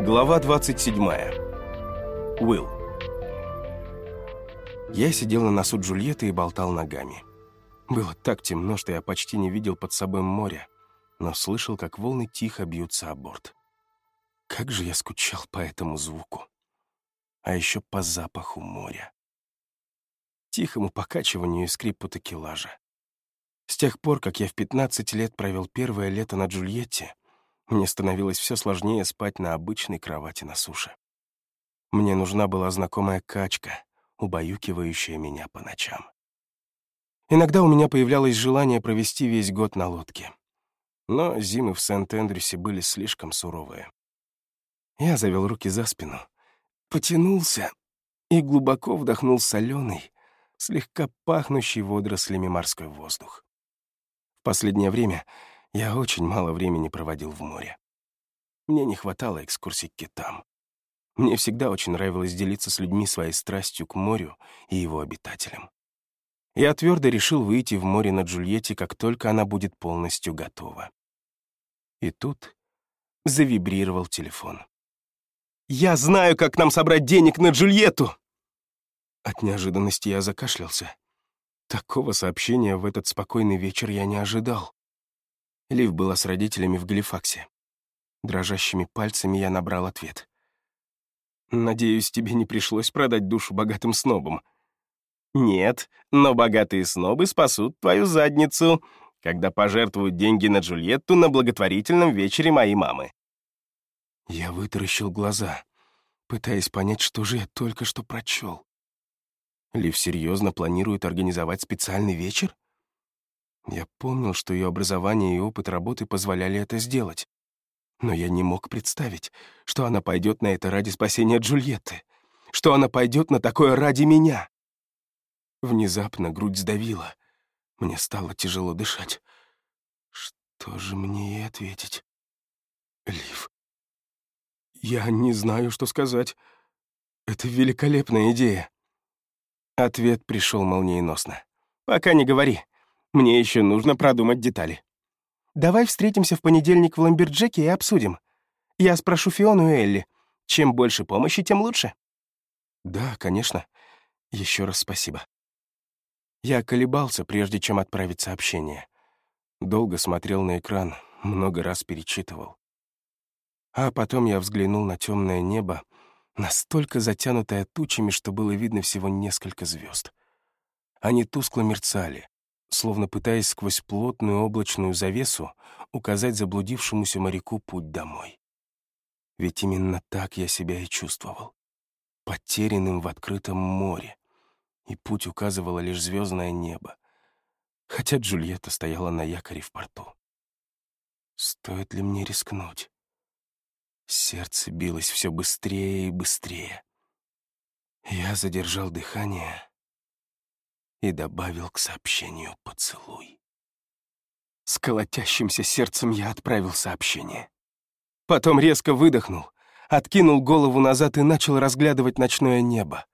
Глава 27. Уилл. Я сидел на носу Джульетты и болтал ногами. Было так темно, что я почти не видел под собой моря, но слышал, как волны тихо бьются о борт. Как же я скучал по этому звуку. А еще по запаху моря. Тихому покачиванию и скрипу такелажа. С тех пор, как я в 15 лет провел первое лето на Джульетте, мне становилось все сложнее спать на обычной кровати на суше. Мне нужна была знакомая качка, убаюкивающая меня по ночам. Иногда у меня появлялось желание провести весь год на лодке. Но зимы в Сент-Эндрюсе были слишком суровые. Я завел руки за спину, потянулся и глубоко вдохнул соленый, слегка пахнущий водорослями морской воздух. В последнее время я очень мало времени проводил в море. Мне не хватало экскурсий к китам. Мне всегда очень нравилось делиться с людьми своей страстью к морю и его обитателям. Я твердо решил выйти в море на Джульетте, как только она будет полностью готова. И тут завибрировал телефон. «Я знаю, как нам собрать денег на Джульетту!» От неожиданности я закашлялся. Такого сообщения в этот спокойный вечер я не ожидал. Лив была с родителями в Галифаксе. Дрожащими пальцами я набрал ответ. «Надеюсь, тебе не пришлось продать душу богатым снобам». «Нет, но богатые снобы спасут твою задницу, когда пожертвуют деньги на Джульетту на благотворительном вечере моей мамы». Я вытаращил глаза, пытаясь понять, что же я только что прочел. Лив серьезно планирует организовать специальный вечер? Я помнил, что ее образование и опыт работы позволяли это сделать. Но я не мог представить, что она пойдет на это ради спасения Джульетты, что она пойдет на такое ради меня. Внезапно грудь сдавила. Мне стало тяжело дышать. Что же мне ей ответить? Лив. Я не знаю, что сказать. Это великолепная идея. Ответ пришел молниеносно. «Пока не говори. Мне еще нужно продумать детали. Давай встретимся в понедельник в Ламберджеке и обсудим. Я спрошу Фиону и Элли. Чем больше помощи, тем лучше. Да, конечно. Еще раз спасибо. Я колебался, прежде чем отправить сообщение. Долго смотрел на экран, много раз перечитывал. А потом я взглянул на темное небо, настолько затянутое тучами, что было видно всего несколько звезд. Они тускло мерцали, словно пытаясь сквозь плотную облачную завесу указать заблудившемуся моряку путь домой. Ведь именно так я себя и чувствовал. Потерянным в открытом море. И путь указывало лишь звездное небо. Хотя Джульетта стояла на якоре в порту. Стоит ли мне рискнуть? Сердце билось все быстрее и быстрее. Я задержал дыхание и добавил к сообщению поцелуй. С колотящимся сердцем я отправил сообщение. Потом резко выдохнул, откинул голову назад и начал разглядывать ночное небо,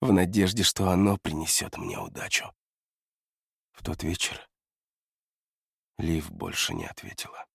в надежде, что оно принесет мне удачу. В тот вечер Лив больше не ответила.